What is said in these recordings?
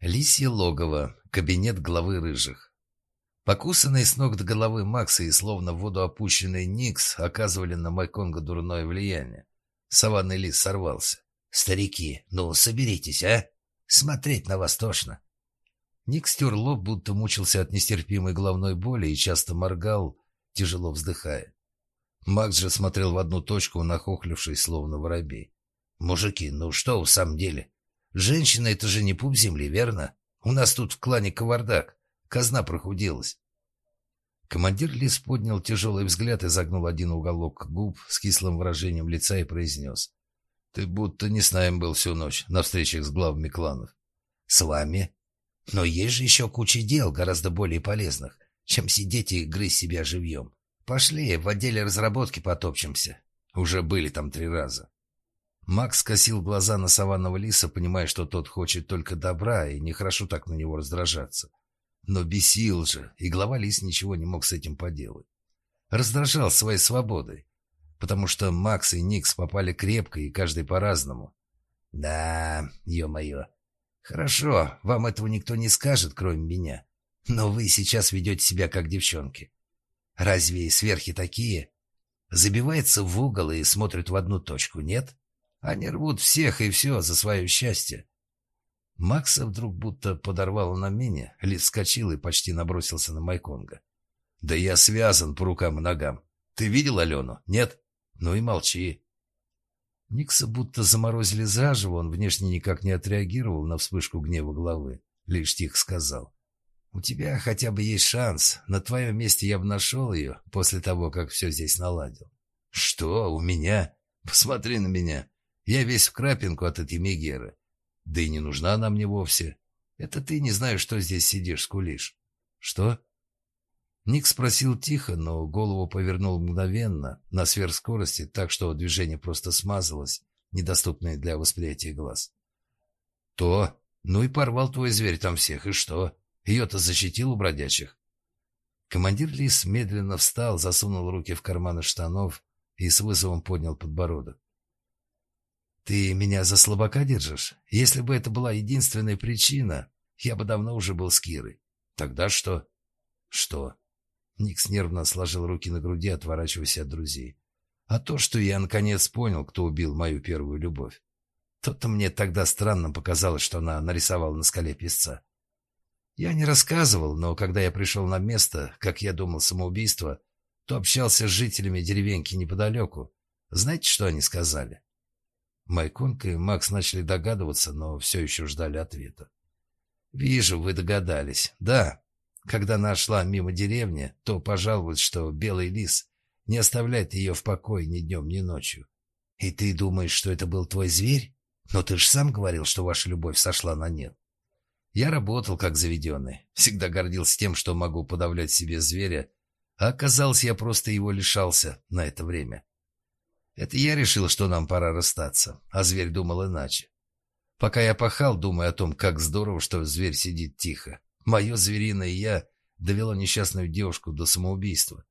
Лисье логово, кабинет главы рыжих. Покусанный с ног до головы Макса и словно в воду опущенный Никс оказывали на Майконга дурное влияние. Саванный лис сорвался. «Старики, ну соберитесь, а? Смотреть на вас тошно». Ник стер лоб, будто мучился от нестерпимой головной боли и часто моргал, тяжело вздыхая. Макс же смотрел в одну точку, нахохлившись, словно воробей. «Мужики, ну что в самом деле? Женщина — это же не пуп земли, верно? У нас тут в клане кавардак. Казна прохудилась. Командир Лис поднял тяжелый взгляд и загнул один уголок губ с кислым выражением лица и произнес. «Ты будто не с нами был всю ночь на встречах с главами кланов». «С вами? Но есть же еще куча дел, гораздо более полезных, чем сидеть и грызть себя живьем. Пошли, в отделе разработки потопчемся. Уже были там три раза». Макс скосил глаза на саванного лиса, понимая, что тот хочет только добра, и нехорошо так на него раздражаться. Но бесил же, и глава лис ничего не мог с этим поделать. Раздражал своей свободой, потому что Макс и Никс попали крепко, и каждый по-разному. Да, ё-моё. Хорошо, вам этого никто не скажет, кроме меня. Но вы сейчас ведете себя как девчонки. Разве сверхи такие? Забивается в угол и смотрит в одну точку, нет? Они рвут всех и все за свое счастье. Макса вдруг будто подорвало на меня, Лис вскочил и почти набросился на Майконга. «Да я связан по рукам и ногам. Ты видел Алену? Нет? Ну и молчи». Никса будто заморозили заживо, он внешне никак не отреагировал на вспышку гнева головы. Лишь тихо сказал. «У тебя хотя бы есть шанс. На твоем месте я бы нашел ее после того, как все здесь наладил». «Что? У меня? Посмотри на меня. Я весь в крапинку от этой Мегеры. Да и не нужна она мне вовсе. Это ты не знаешь, что здесь сидишь, скулишь. Что? Ник спросил тихо, но голову повернул мгновенно, на сверхскорости, так что движение просто смазалось, недоступное для восприятия глаз. То? Ну и порвал твой зверь там всех, и что? Ее-то защитил у бродячих. Командир Лис медленно встал, засунул руки в карманы штанов и с вызовом поднял подбородок. «Ты меня за слабака держишь? Если бы это была единственная причина, я бы давно уже был с Кирой. Тогда что?» «Что?» Никс нервно сложил руки на груди, отворачиваясь от друзей. «А то, что я наконец понял, кто убил мою первую любовь. То-то мне тогда странно показалось, что она нарисовала на скале песца. Я не рассказывал, но когда я пришел на место, как я думал, самоубийство, то общался с жителями деревеньки неподалеку. Знаете, что они сказали?» Майконка и Макс начали догадываться, но все еще ждали ответа. «Вижу, вы догадались. Да, когда нашла мимо деревни, то пожаловалась, что белый лис не оставляет ее в покое ни днем, ни ночью. И ты думаешь, что это был твой зверь? Но ты же сам говорил, что ваша любовь сошла на нет. Я работал как заведенный, всегда гордился тем, что могу подавлять себе зверя, а оказалось, я просто его лишался на это время. Это я решил, что нам пора расстаться, а зверь думал иначе. Пока я пахал, думая о том, как здорово, что зверь сидит тихо. Мое звериное «я» довело несчастную девушку до самоубийства.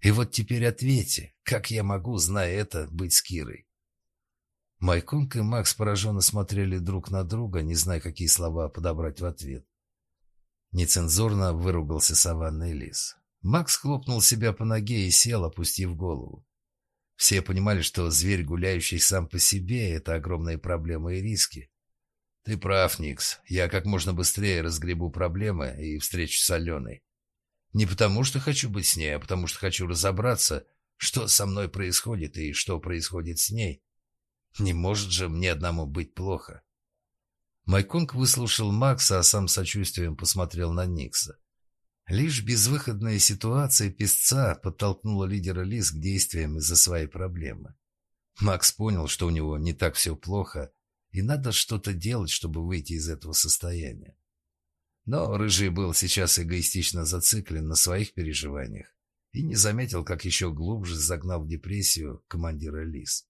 И вот теперь ответьте, как я могу, зная это, быть с Кирой? Майконг и Макс пораженно смотрели друг на друга, не зная, какие слова подобрать в ответ. Нецензурно выругался саванный лис. Макс хлопнул себя по ноге и сел, опустив голову. Все понимали, что зверь, гуляющий сам по себе, это огромные проблемы и риски. Ты прав, Никс. Я как можно быстрее разгребу проблемы и встречусь с Аленой. Не потому, что хочу быть с ней, а потому, что хочу разобраться, что со мной происходит и что происходит с ней. Не может же мне одному быть плохо. Майконг выслушал Макса, а сам сочувствием посмотрел на Никса. Лишь безвыходная ситуация песца подтолкнула лидера Лис к действиям из-за своей проблемы. Макс понял, что у него не так все плохо, и надо что-то делать, чтобы выйти из этого состояния. Но Рыжий был сейчас эгоистично зациклен на своих переживаниях и не заметил, как еще глубже загнал в депрессию командира Лис.